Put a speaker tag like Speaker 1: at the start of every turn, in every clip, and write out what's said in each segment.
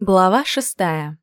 Speaker 1: Глава шестая.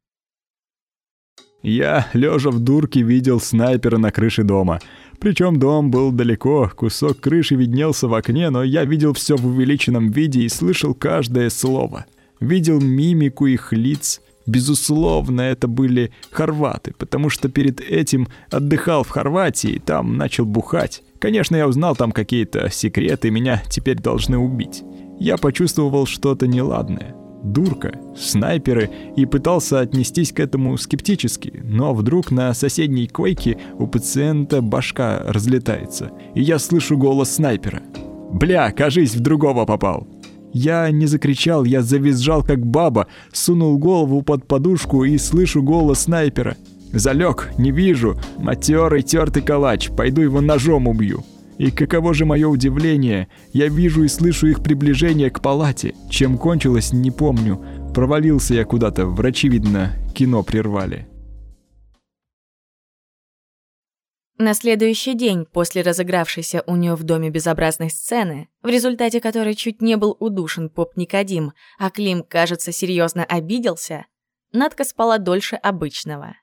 Speaker 2: Я, лежа в дурке, видел снайпера на крыше дома. Причем дом был далеко, кусок крыши виднелся в окне, но я видел все в увеличенном виде и слышал каждое слово. Видел мимику их лиц. Безусловно, это были хорваты, потому что перед этим отдыхал в Хорватии, там начал бухать. Конечно, я узнал там какие-то секреты, меня теперь должны убить. Я почувствовал что-то неладное дурка, снайперы, и пытался отнестись к этому скептически, но вдруг на соседней койке у пациента башка разлетается, и я слышу голос снайпера. «Бля, кажись, в другого попал!» Я не закричал, я завизжал как баба, сунул голову под подушку и слышу голос снайпера. «Залег, не вижу, матерый тертый калач, пойду его ножом убью!» И каково же мое удивление, я вижу и слышу их приближение к палате. Чем кончилось, не помню. Провалился я куда-то, врачи, видно, кино прервали.
Speaker 1: На следующий день после разыгравшейся у нее в доме безобразной сцены, в результате которой чуть не был удушен поп Никодим, а Клим, кажется, серьезно обиделся, Надка спала дольше обычного.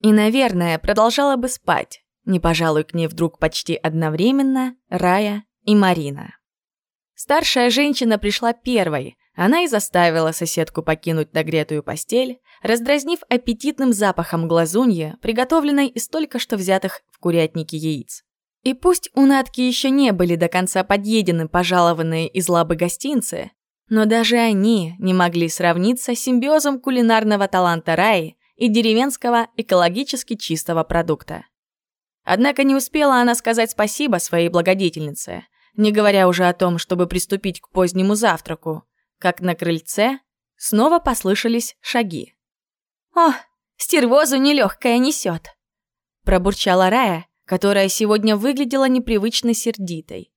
Speaker 1: И, наверное, продолжала бы спать, не пожалуй к ней вдруг почти одновременно Рая и Марина. Старшая женщина пришла первой. Она и заставила соседку покинуть нагретую постель, раздразнив аппетитным запахом глазунья, приготовленной из только что взятых в курятнике яиц. И пусть у Натки еще не были до конца подъедены пожалованные из лабы гостинцы, но даже они не могли сравниться с симбиозом кулинарного таланта Раи и деревенского экологически чистого продукта. Однако не успела она сказать спасибо своей благодетельнице, не говоря уже о том, чтобы приступить к позднему завтраку, как на крыльце снова послышались шаги. «О, стервозу нелегкая несет!» пробурчала Рая, которая сегодня выглядела непривычно сердитой.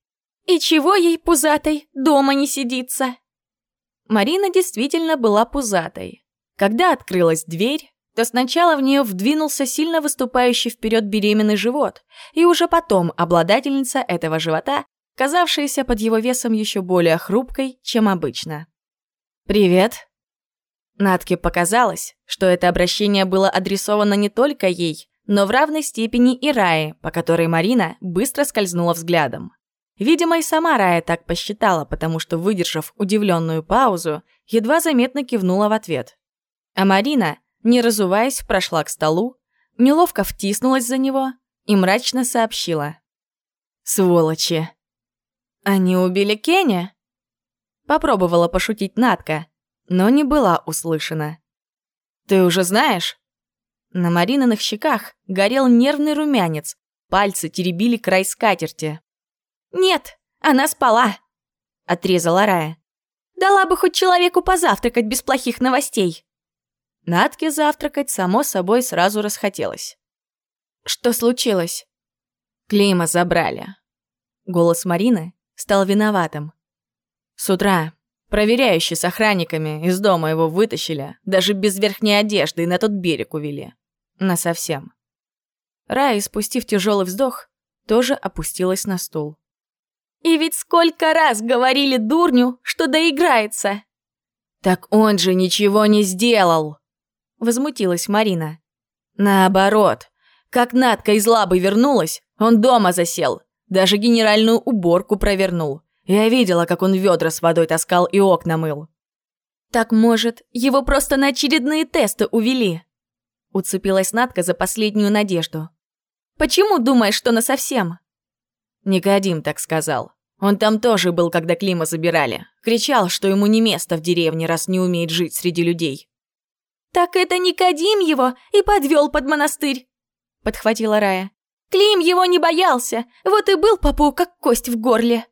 Speaker 1: «И чего ей, пузатой, дома не сидится?» Марина действительно была пузатой. Когда открылась дверь, то сначала в нее вдвинулся сильно выступающий вперед беременный живот, и уже потом обладательница этого живота, казавшаяся под его весом еще более хрупкой, чем обычно. «Привет!» Натке показалось, что это обращение было адресовано не только ей, но в равной степени и Рае, по которой Марина быстро скользнула взглядом. Видимо, и сама Рая так посчитала, потому что, выдержав удивленную паузу, едва заметно кивнула в ответ. А Марина — не разуваясь, прошла к столу, неловко втиснулась за него и мрачно сообщила. «Сволочи!» «Они убили Кеня?» Попробовала пошутить Натка, но не была услышана. «Ты уже знаешь?» На Марининых щеках горел нервный румянец, пальцы теребили край скатерти. «Нет, она спала», — отрезала Рая. «Дала бы хоть человеку позавтракать без плохих новостей». Натке завтракать, само собой, сразу расхотелось. «Что случилось?» «Клейма забрали». Голос Марины стал виноватым. С утра проверяющие с охранниками из дома его вытащили, даже без верхней одежды, и на тот берег увели. Насовсем. Рая, спустив тяжелый вздох, тоже опустилась на стул. «И ведь сколько раз говорили дурню, что доиграется!» «Так он же ничего не сделал!» Возмутилась Марина. Наоборот. Как Надка из лабы вернулась, он дома засел. Даже генеральную уборку провернул. Я видела, как он ведра с водой таскал и окна мыл. «Так, может, его просто на очередные тесты увели?» Уцепилась Надка за последнюю надежду. «Почему думаешь, что насовсем?» Никодим так сказал. Он там тоже был, когда Клима забирали. Кричал, что ему не место в деревне, раз не умеет жить среди людей. «Так это Никодим его и подвел под монастырь!» — подхватила Рая. «Клим его не боялся, вот и был попу как кость в горле!»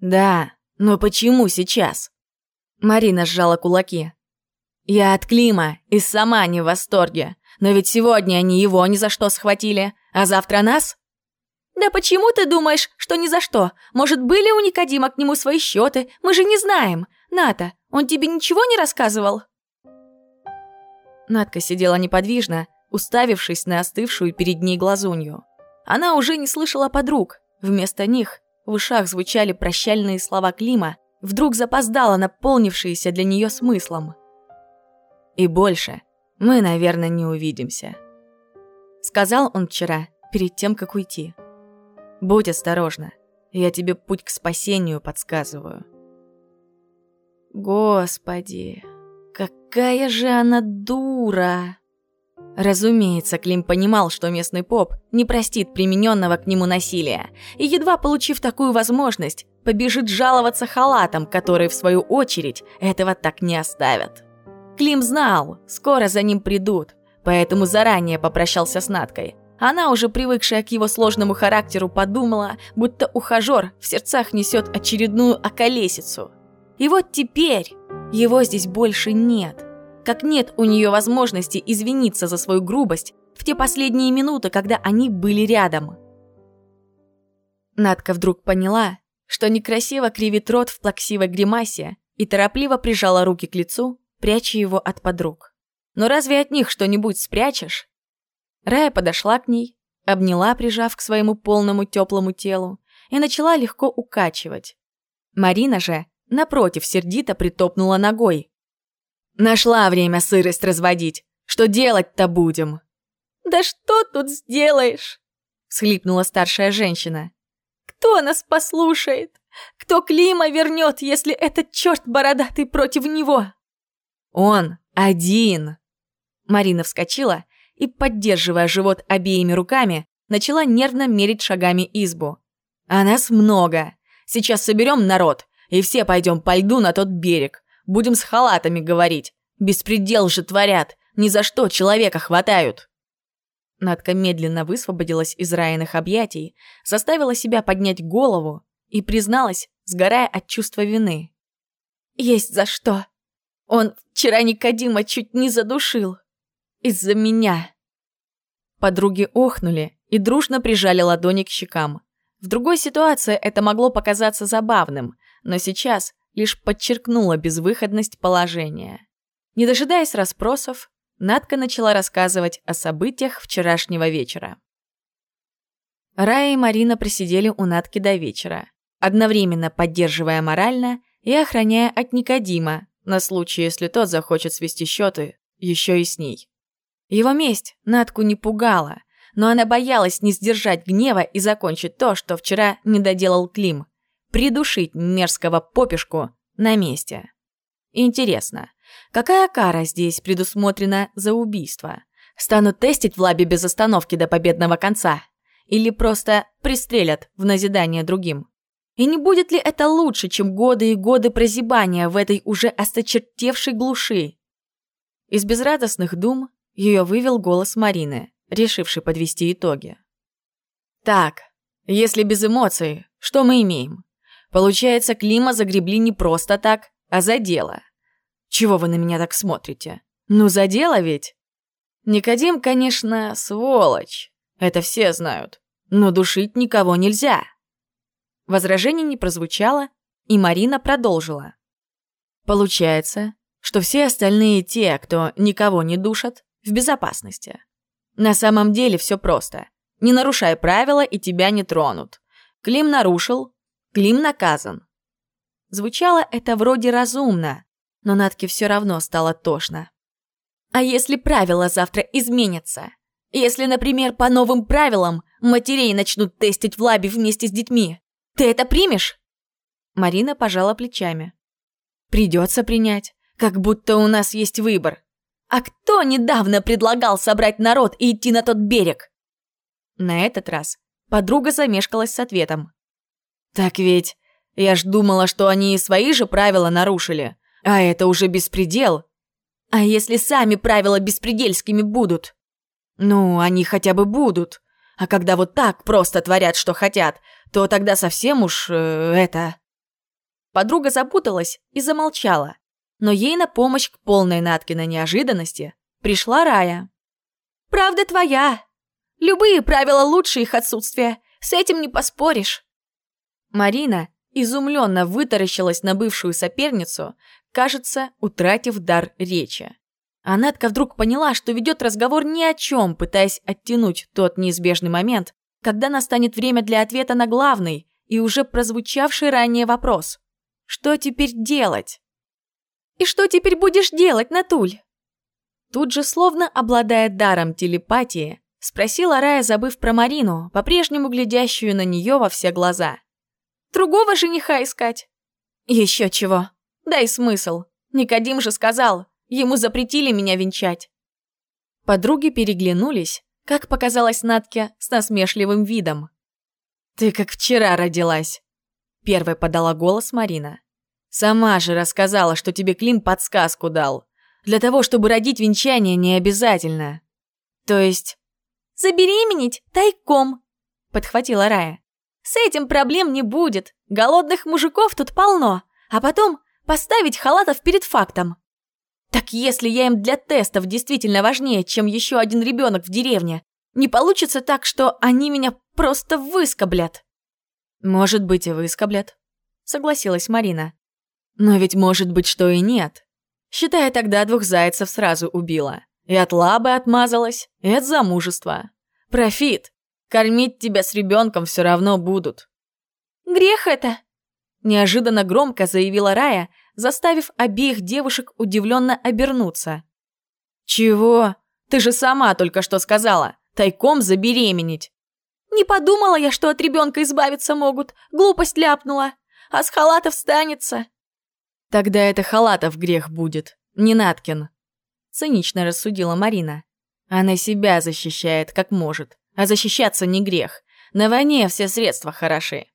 Speaker 1: «Да, но почему сейчас?» Марина сжала кулаки. «Я от Клима и сама не в восторге, но ведь сегодня они его ни за что схватили, а завтра нас?» «Да почему ты думаешь, что ни за что? Может, были у Никодима к нему свои счеты? Мы же не знаем. Ната, он тебе ничего не рассказывал?» Надка сидела неподвижно, уставившись на остывшую перед ней глазунью. Она уже не слышала подруг. Вместо них в ушах звучали прощальные слова Клима, вдруг запоздала наполнившиеся для нее смыслом. И больше мы, наверное, не увидимся. Сказал он вчера, перед тем, как уйти. Будь осторожна, я тебе путь к спасению подсказываю. Господи, какая же она дура! Разумеется, Клим понимал, что местный поп не простит примененного к нему насилия, и едва получив такую возможность, побежит жаловаться халатам, которые, в свою очередь, этого так не оставят. Клим знал, скоро за ним придут, поэтому заранее попрощался с Надкой. Она, уже привыкшая к его сложному характеру, подумала, будто ухажер в сердцах несет очередную околесицу. И вот теперь его здесь больше нет – как нет у нее возможности извиниться за свою грубость в те последние минуты, когда они были рядом. Надка вдруг поняла, что некрасиво кривит рот в плаксивой гримасе и торопливо прижала руки к лицу, пряча его от подруг. Но разве от них что-нибудь спрячешь? Рая подошла к ней, обняла, прижав к своему полному теплому телу, и начала легко укачивать. Марина же, напротив, сердито притопнула ногой, Нашла время сырость разводить. Что делать-то будем?» «Да что тут сделаешь?» — схлипнула старшая женщина. «Кто нас послушает? Кто Клима вернет, если этот черт бородатый против него?» «Он один!» Марина вскочила и, поддерживая живот обеими руками, начала нервно мерить шагами избу. «А нас много. Сейчас соберем народ, и все пойдем по льду на тот берег. Будем с халатами говорить. Беспредел же творят. Ни за что человека хватают. Надка медленно высвободилась из Райаных объятий, заставила себя поднять голову и призналась, сгорая от чувства вины. «Есть за что. Он вчера Никодима чуть не задушил. Из-за меня». Подруги охнули и дружно прижали ладони к щекам. В другой ситуации это могло показаться забавным, но сейчас лишь подчеркнула безвыходность положения. Не дожидаясь расспросов, Надка начала рассказывать о событиях вчерашнего вечера. Рая и Марина просидели у Надки до вечера, одновременно поддерживая морально и охраняя от Никодима, на случай, если тот захочет свести счеты еще и с ней. Его месть Надку не пугала, но она боялась не сдержать гнева и закончить то, что вчера не доделал Клим придушить мерзкого попешку на месте. Интересно, какая кара здесь предусмотрена за убийство? Станут тестить в лабе без остановки до победного конца? Или просто пристрелят в назидание другим? И не будет ли это лучше, чем годы и годы прозябания в этой уже осточертевшей глуши? Из безрадостных дум ее вывел голос Марины, решивший подвести итоги. «Так, если без эмоций, что мы имеем? Получается, Клима загребли не просто так, а за дело. Чего вы на меня так смотрите? Ну, за дело ведь? Никодим, конечно, сволочь. Это все знают. Но душить никого нельзя. Возражений не прозвучало, и Марина продолжила. Получается, что все остальные те, кто никого не душат, в безопасности. На самом деле все просто. Не нарушай правила, и тебя не тронут. Клим нарушил, Клим наказан. Звучало это вроде разумно, но Натке все равно стало тошно. А если правила завтра изменятся? Если, например, по новым правилам матерей начнут тестить в лабе вместе с детьми, ты это примешь? Марина пожала плечами. Придется принять, как будто у нас есть выбор. А кто недавно предлагал собрать народ и идти на тот берег? На этот раз подруга замешкалась с ответом. «Так ведь я ж думала, что они и свои же правила нарушили, а это уже беспредел. А если сами правила беспредельскими будут? Ну, они хотя бы будут. А когда вот так просто творят, что хотят, то тогда совсем уж э, это...» Подруга запуталась и замолчала, но ей на помощь к полной Наткиной неожиданности пришла Рая. «Правда твоя. Любые правила лучше их отсутствия, с этим не поспоришь. Марина изумленно вытаращилась на бывшую соперницу, кажется, утратив дар речи. А Надка вдруг поняла, что ведет разговор ни о чем, пытаясь оттянуть тот неизбежный момент, когда настанет время для ответа на главный и уже прозвучавший ранее вопрос. Что теперь делать? «И что теперь будешь делать, Натуль?» Тут же, словно обладая даром телепатии, спросила Рая, забыв про Марину, по-прежнему глядящую на нее во все глаза. «Другого жениха искать?» «Еще чего. Дай смысл. Никодим же сказал, ему запретили меня венчать». Подруги переглянулись, как показалось Натке с насмешливым видом. «Ты как вчера родилась», — первой подала голос Марина. «Сама же рассказала, что тебе Клим подсказку дал. Для того, чтобы родить венчание, не обязательно». «То есть...» «Забеременеть тайком», — подхватила Рая. «С этим проблем не будет. Голодных мужиков тут полно. А потом поставить халатов перед фактом. Так если я им для тестов действительно важнее, чем еще один ребенок в деревне, не получится так, что они меня просто выскоблят. Может быть, и выскоблят, согласилась Марина. Но ведь может быть, что и нет. Считая тогда двух зайцев сразу убила. И от лабы отмазалась, и от замужества. Профит. Кормить тебя с ребенком все равно будут. Грех это, неожиданно громко заявила Рая, заставив обеих девушек удивленно обернуться. «Чего? Ты же сама только что сказала. Тайком забеременеть». «Не подумала я, что от ребенка избавиться могут. Глупость ляпнула. А с халатов станется». «Тогда это халатов грех будет, не Наткин», — цинично рассудила Марина. «Она себя защищает, как может. А защищаться не грех. На войне все средства хороши.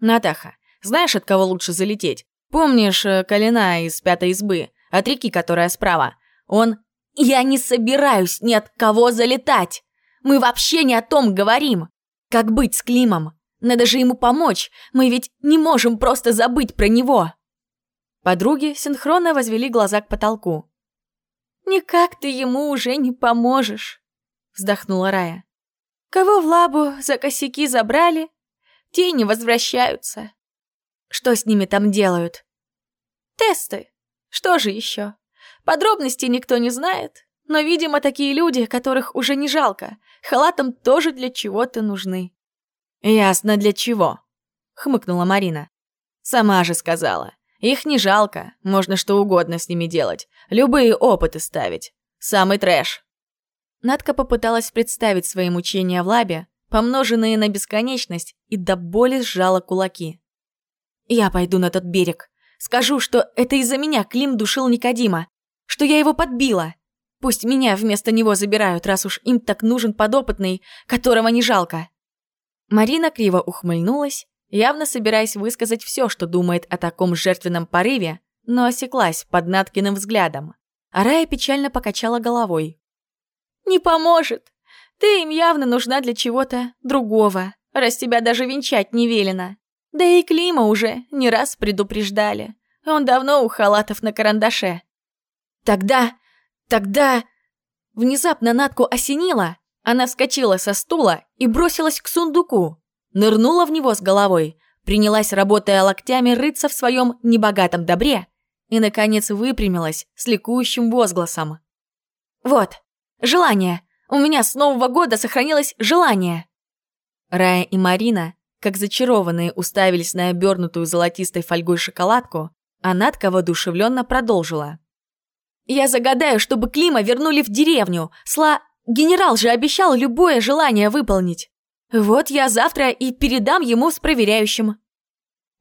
Speaker 1: Натаха, знаешь, от кого лучше залететь? Помнишь э, Калина из пятой избы, от реки, которая справа? Он... Я не собираюсь ни от кого залетать. Мы вообще не о том говорим. Как быть с Климом? Надо же ему помочь. Мы ведь не можем просто забыть про него. Подруги синхронно возвели глаза к потолку. «Никак ты ему уже не поможешь», — вздохнула Рая. «Кого в лабу за косяки забрали, те не возвращаются. Что с ними там делают? Тесты. Что же еще? Подробностей никто не знает. Но, видимо, такие люди, которых уже не жалко, халатом тоже для чего-то нужны. «Ясно, для чего», — хмыкнула Марина. «Сама же сказала. Их не жалко, можно что угодно с ними делать, любые опыты ставить. Самый трэш». Надка попыталась представить свои мучения в лабе, помноженные на бесконечность, и до боли сжала кулаки. Я пойду на тот берег. Скажу, что это из-за меня Клим душил Никодима, что я его подбила. Пусть меня вместо него забирают, раз уж им так нужен подопытный, которого не жалко. Марина криво ухмыльнулась, явно собираясь высказать все, что думает о таком жертвенном порыве, но осеклась под Наткиным взглядом. А Рая печально покачала головой. «Не поможет. Ты им явно нужна для чего-то другого, раз тебя даже венчать не велено. Да и Клима уже не раз предупреждали. Он давно у халатов на карандаше. Тогда... тогда... Внезапно Натку осенило. Она вскочила со стула и бросилась к сундуку. Нырнула в него с головой, принялась, работая локтями, рыться в своем небогатом добре и, наконец, выпрямилась с ликующим возгласом. «Вот, желание! У меня с Нового года сохранилось желание!» Рая и Марина как зачарованные уставились на обернутую золотистой фольгой шоколадку, а Надка воодушевленно продолжила. «Я загадаю, чтобы Клима вернули в деревню. Сла... Генерал же обещал любое желание выполнить. Вот я завтра и передам ему с проверяющим».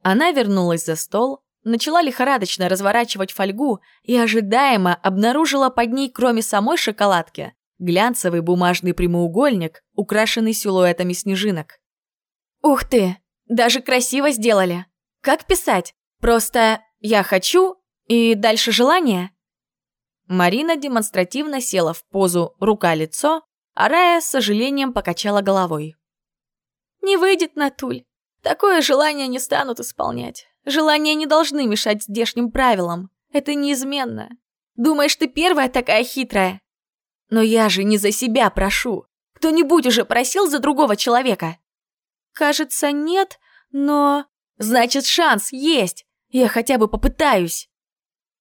Speaker 1: Она вернулась за стол, начала лихорадочно разворачивать фольгу и ожидаемо обнаружила под ней, кроме самой шоколадки, глянцевый бумажный прямоугольник, украшенный силуэтами снежинок. Ух ты, даже красиво сделали. Как писать? Просто «я хочу» и дальше желание? Марина демонстративно села в позу «рука-лицо», а Рая с сожалением покачала головой. «Не выйдет, Натуль. Такое желание не станут исполнять. Желания не должны мешать здешним правилам. Это неизменно. Думаешь, ты первая такая хитрая? Но я же не за себя прошу. Кто-нибудь уже просил за другого человека? «Кажется, нет, но...» «Значит, шанс есть! Я хотя бы попытаюсь!»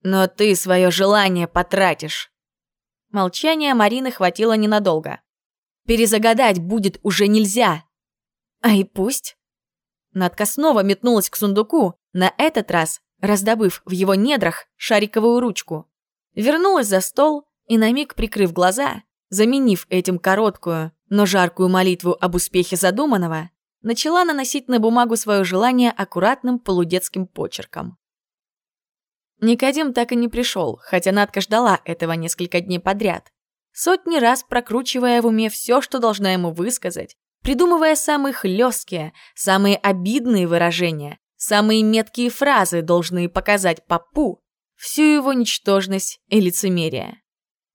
Speaker 1: «Но ты свое желание потратишь!» Молчание Марины хватило ненадолго. «Перезагадать будет уже нельзя!» «А и пусть!» Надка снова метнулась к сундуку, на этот раз раздобыв в его недрах шариковую ручку. Вернулась за стол и на миг прикрыв глаза, заменив этим короткую, но жаркую молитву об успехе задуманного, начала наносить на бумагу свое желание аккуратным полудетским почерком. Никодим так и не пришел, хотя Надка ждала этого несколько дней подряд. Сотни раз прокручивая в уме все, что должна ему высказать, придумывая самые хлесткие, самые обидные выражения, самые меткие фразы, должны показать папу всю его ничтожность и лицемерие.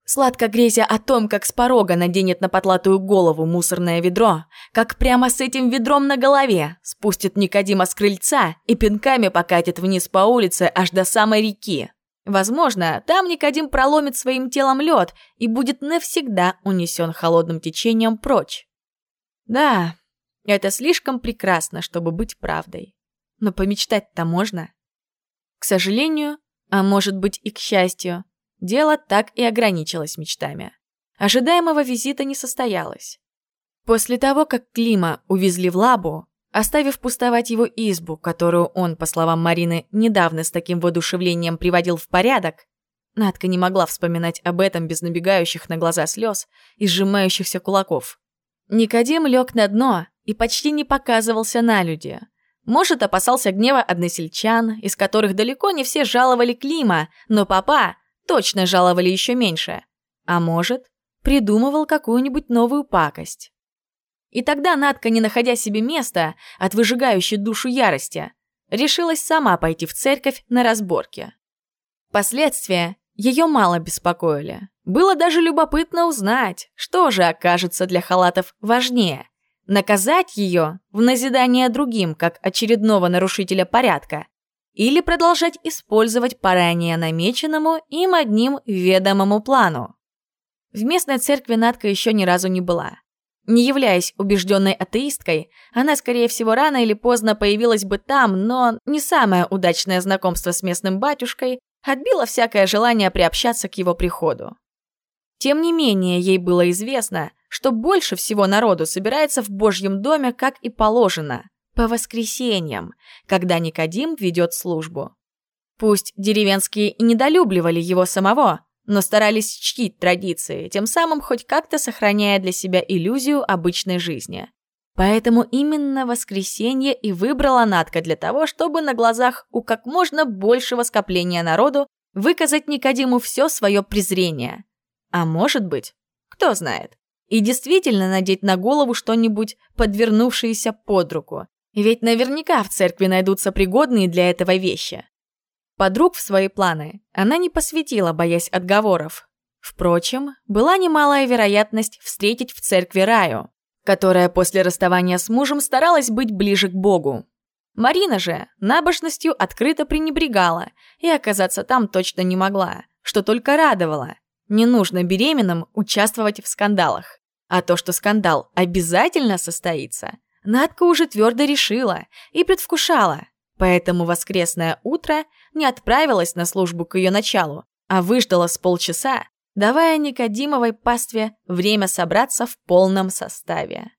Speaker 1: Сладко грезя о том, как с порога наденет на потлатую голову мусорное ведро, как прямо с этим ведром на голове спустит Никодима с крыльца и пинками покатит вниз по улице аж до самой реки. Возможно, там Никодим проломит своим телом лед и будет навсегда унесен холодным течением прочь. Да, это слишком прекрасно, чтобы быть правдой. Но помечтать-то можно. К сожалению, а может быть и к счастью, дело так и ограничилось мечтами. Ожидаемого визита не состоялось. После того, как Клима увезли в лабу, оставив пустовать его избу, которую он, по словам Марины, недавно с таким воодушевлением приводил в порядок, Надка не могла вспоминать об этом без набегающих на глаза слез и сжимающихся кулаков. Никодим лег на дно и почти не показывался на люди. Может, опасался гнева односельчан, из которых далеко не все жаловали Клима, но папа точно жаловали еще меньше. А может, придумывал какую-нибудь новую пакость. И тогда Надка, не находя себе места от выжигающей душу ярости, решилась сама пойти в церковь на разборки. Последствия ее мало беспокоили. Было даже любопытно узнать, что же окажется для халатов важнее – наказать ее в назидание другим, как очередного нарушителя порядка, или продолжать использовать по ранее намеченному им одним ведомому плану. В местной церкви Надка еще ни разу не была. Не являясь убежденной атеисткой, она, скорее всего, рано или поздно появилась бы там, но не самое удачное знакомство с местным батюшкой отбило всякое желание приобщаться к его приходу. Тем не менее, ей было известно, что больше всего народу собирается в Божьем доме, как и положено, по воскресеньям, когда Никодим ведет службу. Пусть деревенские и недолюбливали его самого, но старались чтить традиции, тем самым хоть как-то сохраняя для себя иллюзию обычной жизни. Поэтому именно воскресенье и выбрала Натка для того, чтобы на глазах у как можно большего скопления народу выказать Никодиму все свое презрение. А может быть, кто знает, и действительно надеть на голову что-нибудь, подвернувшееся под руку, ведь наверняка в церкви найдутся пригодные для этого вещи. Подруг в свои планы она не посвятила, боясь отговоров. Впрочем, была немалая вероятность встретить в церкви Раю, которая после расставания с мужем старалась быть ближе к Богу. Марина же набожностью открыто пренебрегала и оказаться там точно не могла, что только радовало. Не нужно беременным участвовать в скандалах. А то, что скандал обязательно состоится, Надка уже твердо решила и предвкушала, поэтому воскресное утро не отправилась на службу к ее началу, а выждала с полчаса, давая Никодимовой пастве время собраться в полном составе.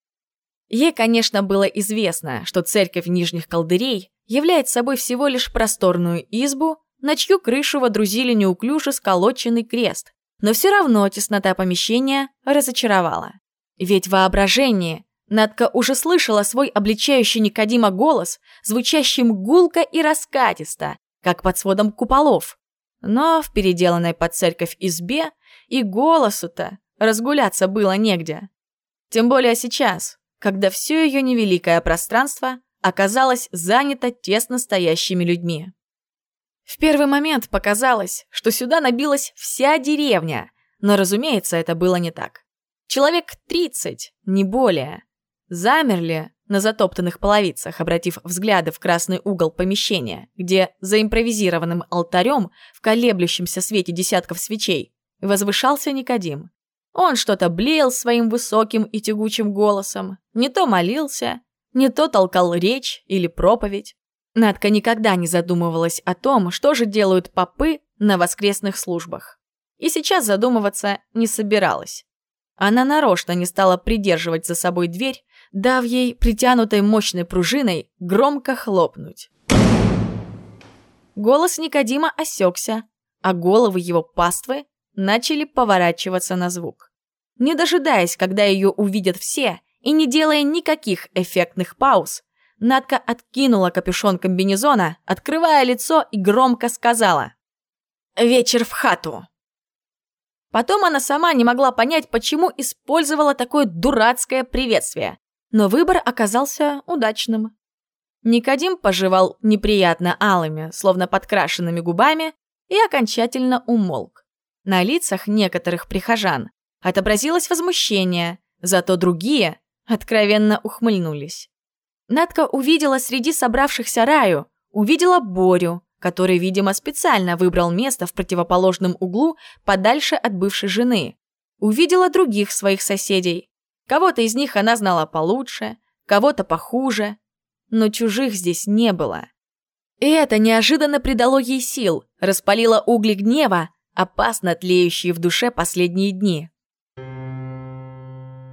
Speaker 1: Ей, конечно, было известно, что церковь Нижних Колдырей является собой всего лишь просторную избу, на чью крышу водрузили неуклюже сколоченный крест, но все равно теснота помещения разочаровала. Ведь воображение Надка уже слышала свой обличающий Никодима голос, звучащим гулко и раскатисто, как под сводом куполов. Но в переделанной под церковь избе и голосу-то разгуляться было негде. Тем более сейчас, когда все ее невеликое пространство оказалось занято тесно стоящими людьми. В первый момент показалось, что сюда набилась вся деревня, но, разумеется, это было не так. Человек 30, не более. Замерли на затоптанных половицах, обратив взгляды в красный угол помещения, где за импровизированным алтарем в колеблющемся свете десятков свечей возвышался Никодим. Он что-то блеял своим высоким и тягучим голосом, не то молился, не то толкал речь или проповедь. Надка никогда не задумывалась о том, что же делают попы на воскресных службах. И сейчас задумываться не собиралась. Она нарочно не стала придерживать за собой дверь, дав ей притянутой мощной пружиной громко хлопнуть. Голос Никодима осекся, а головы его паствы начали поворачиваться на звук. Не дожидаясь, когда ее увидят все, и не делая никаких эффектных пауз, Надка откинула капюшон комбинезона, открывая лицо и громко сказала «Вечер в хату». Потом она сама не могла понять, почему использовала такое дурацкое приветствие, но выбор оказался удачным. Никодим пожевал неприятно алыми, словно подкрашенными губами, и окончательно умолк. На лицах некоторых прихожан отобразилось возмущение, зато другие откровенно ухмыльнулись. Надка увидела среди собравшихся Раю, увидела Борю, который, видимо, специально выбрал место в противоположном углу подальше от бывшей жены. Увидела других своих соседей. Кого-то из них она знала получше, кого-то похуже, но чужих здесь не было. И это неожиданно придало ей сил, распалило угли гнева, опасно тлеющие в душе последние дни.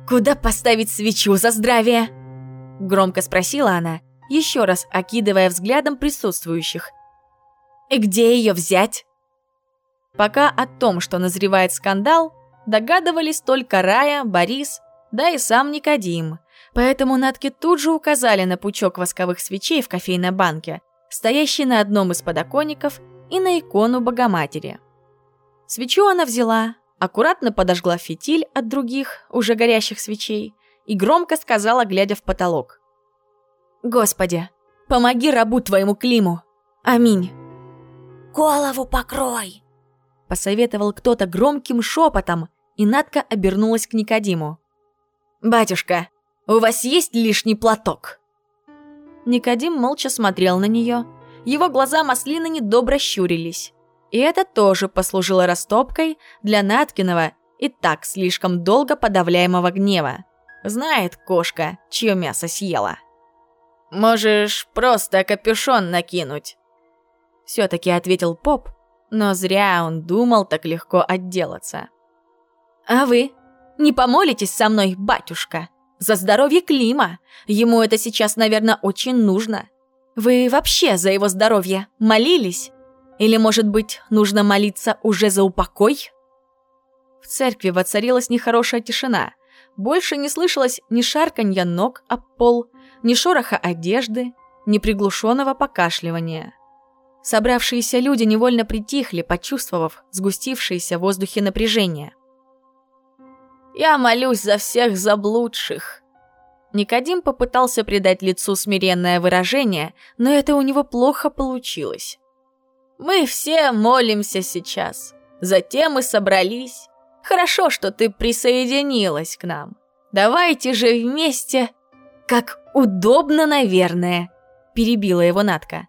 Speaker 1: «Куда поставить свечу за здравие?» Громко спросила она, еще раз окидывая взглядом присутствующих. «И где ее взять?» Пока о том, что назревает скандал, догадывались только Рая, Борис, да и сам Никодим. Поэтому Натки тут же указали на пучок восковых свечей в кофейной банке, стоящий на одном из подоконников, и на икону Богоматери. Свечу она взяла, аккуратно подожгла фитиль от других, уже горящих свечей, и громко сказала, глядя в потолок. «Господи, помоги рабу твоему Климу! Аминь!»
Speaker 3: «Голову покрой!»
Speaker 1: Посоветовал кто-то громким шепотом, и Надка обернулась к Никодиму. «Батюшка, у вас есть лишний платок?» Никодим молча смотрел на нее. Его глаза маслины недобро щурились. И это тоже послужило растопкой для Наткиного и так слишком долго подавляемого гнева. Знает кошка, чье мясо съела. «Можешь просто капюшон накинуть», — все-таки ответил поп, но зря он думал так легко отделаться. «А вы не помолитесь со мной, батюшка? За здоровье Клима. Ему это сейчас, наверное, очень нужно. Вы вообще за его здоровье молились?» Или, может быть, нужно молиться уже за упокой? В церкви воцарилась нехорошая тишина. Больше не слышалось ни шарканья ног об пол, ни шороха одежды, ни приглушенного покашливания. Собравшиеся люди невольно притихли, почувствовав сгустившееся в воздухе напряжение. «Я молюсь за всех заблудших», Никодим попытался придать лицу смиренное выражение, но это у него плохо получилось. Мы все молимся сейчас. Затем мы собрались. Хорошо, что ты присоединилась к нам. Давайте же вместе... Как удобно, наверное, перебила его Натка.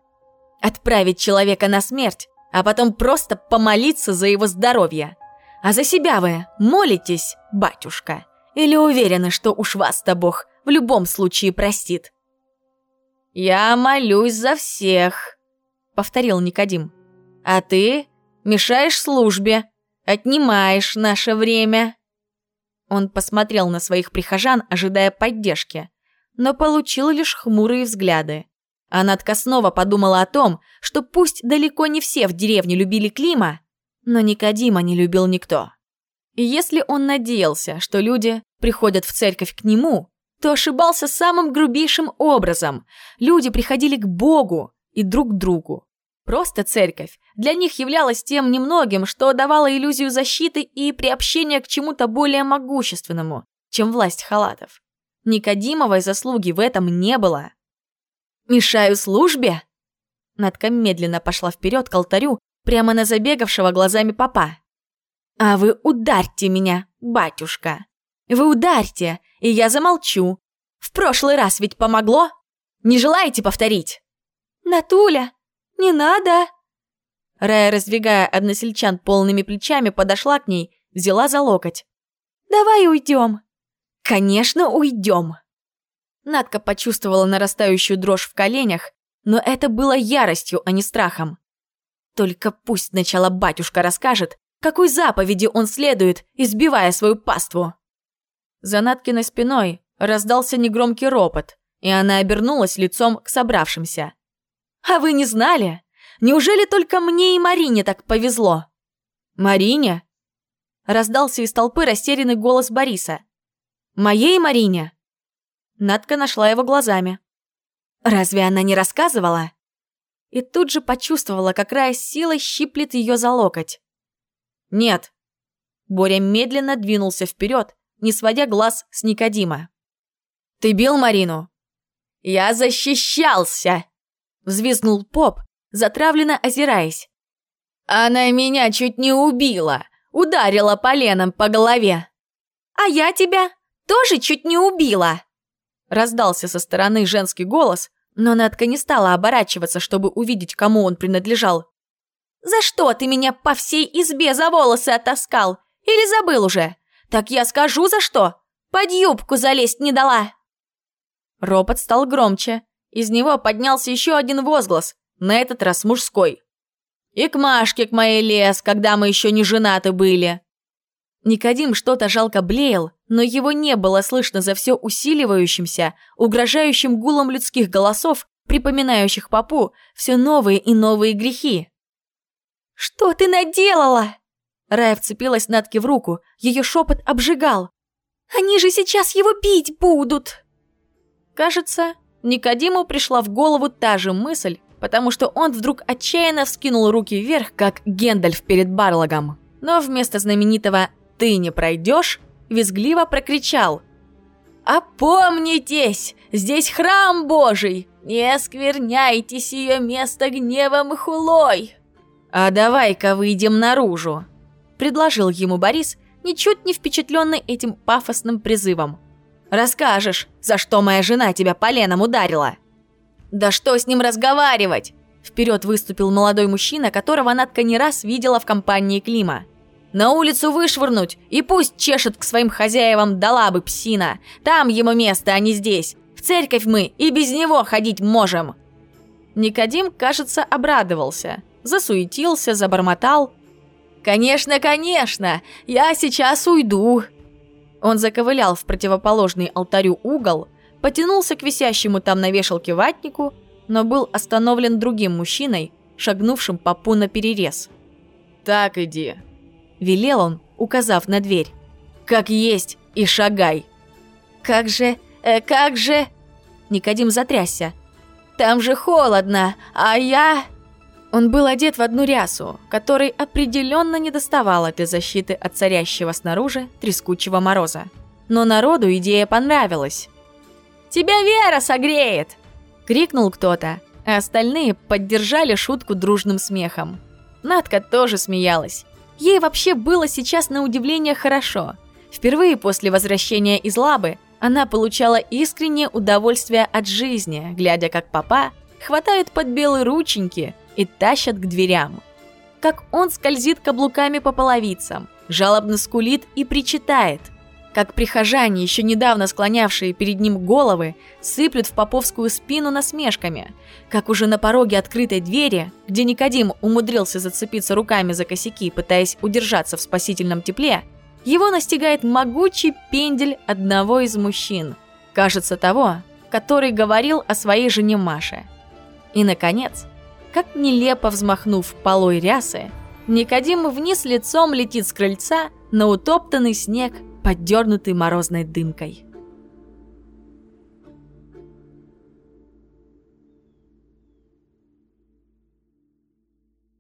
Speaker 1: Отправить человека на смерть, а потом просто помолиться за его здоровье. А за себя вы молитесь, батюшка? Или уверены, что уж вас-то Бог в любом случае простит? «Я молюсь за всех», — повторил Никодим. А ты мешаешь службе, отнимаешь наше время». Он посмотрел на своих прихожан, ожидая поддержки, но получил лишь хмурые взгляды. А Надка снова подумала о том, что пусть далеко не все в деревне любили Клима, но Никодима не любил никто. И если он надеялся, что люди приходят в церковь к нему, то ошибался самым грубейшим образом. Люди приходили к Богу и друг к другу. Просто церковь для них являлась тем немногим, что давало иллюзию защиты и приобщения к чему-то более могущественному, чем власть халатов. Никодимовой заслуги в этом не было. «Мешаю службе?» Надка медленно пошла вперед к алтарю, прямо на забегавшего глазами папа. «А вы ударьте меня, батюшка! Вы ударьте, и я замолчу. В прошлый раз ведь помогло? Не желаете повторить?» «Натуля, «Не надо!» Рая, раздвигая односельчан полными плечами, подошла к ней, взяла за локоть. «Давай уйдем!» «Конечно, уйдем!» Надка почувствовала нарастающую дрожь в коленях, но это было яростью, а не страхом. Только пусть сначала батюшка расскажет, какой заповеди он следует, избивая свою паству. За Наткиной спиной раздался негромкий ропот, и она обернулась лицом к собравшимся. А вы не знали? Неужели только мне и Марине так повезло? Марине? Раздался из толпы растерянный голос Бориса. «Моей Марине?» Надка нашла его глазами. «Разве она не рассказывала?» И тут же почувствовала, как Рая силой щиплет ее за локоть. «Нет». Боря медленно двинулся вперед, не сводя глаз с Никодима. «Ты бил Марину?» «Я защищался!» Взвизгнул поп, затравленно озираясь. «Она меня чуть не убила! Ударила поленом по голове!» «А я тебя тоже чуть не убила!» Раздался со стороны женский голос, но Надка не стала оборачиваться, чтобы увидеть, кому он принадлежал. «За что ты меня по всей избе за волосы оттаскал? Или забыл уже? Так я скажу, за что? Под юбку залезть не дала!» Ропот стал громче. Из него поднялся еще один возглас, на этот раз мужской. «И к Машке к моей лес, когда мы еще не женаты были!» Никодим что-то жалко блеял, но его не было слышно за все усиливающимся, угрожающим гулом людских голосов, припоминающих папу все новые и новые грехи. «Что ты наделала?» Рая вцепилась Натке в руку, ее шепот обжигал. «Они же сейчас его бить будут!» Кажется, Никодиму пришла в голову та же мысль, потому что он вдруг отчаянно вскинул руки вверх, как Гендальф перед Барлогом. Но вместо знаменитого «ты не пройдешь» визгливо прокричал «Опомнитесь! Здесь храм Божий! Не оскверняйтесь ее место гневом и хулой!» «А давай-ка выйдем наружу!» – предложил ему Борис, ничуть не впечатленный этим пафосным призывом. «Расскажешь, за что моя жена тебя поленом ударила!» «Да что с ним разговаривать?» Вперед выступил молодой мужчина, которого Натка не раз видела в компании Клима. На улицу вышвырнуть, и пусть чешет к своим хозяевам дала бы псина. Там ему место, а не здесь. В церковь мы и без него ходить можем. Никодим, кажется, обрадовался. Засуетился, забормотал. «Конечно, конечно! Я сейчас уйду!» Он заковылял в противоположный алтарю угол, потянулся к висящему там на вешалке ватнику, но был остановлен другим мужчиной, шагнувшим попу на перерез. «Так иди», велел он, указав на дверь. «Как есть и шагай!» «Как же, э, как же...» Никодим затрясся. «Там же холодно, а я...» Он был одет в одну рясу, которой определенно не доставало для защиты от царящего снаружи трескучего мороза. Но народу идея понравилась. «Тебя Вера согреет!» — крикнул кто-то, а остальные поддержали шутку дружным смехом. Надка тоже смеялась. Ей вообще было сейчас на удивление хорошо. Впервые после возвращения из лабы она получала искреннее удовольствие от жизни, глядя, как папа хватает под белые рученьки и тащат к дверям. Как он скользит каблуками по половицам, жалобно скулит и причитает – как прихожане, еще недавно склонявшие перед ним головы, сыплют в поповскую спину насмешками, как уже на пороге открытой двери, где Никодим умудрился зацепиться руками за косяки, пытаясь удержаться в спасительном тепле, его настигает могучий пендель одного из мужчин, кажется того, который говорил о своей жене Маше. И, наконец, как нелепо взмахнув полой рясы, Никодим вниз лицом летит с крыльца на утоптанный снег поддернутый морозной дымкой.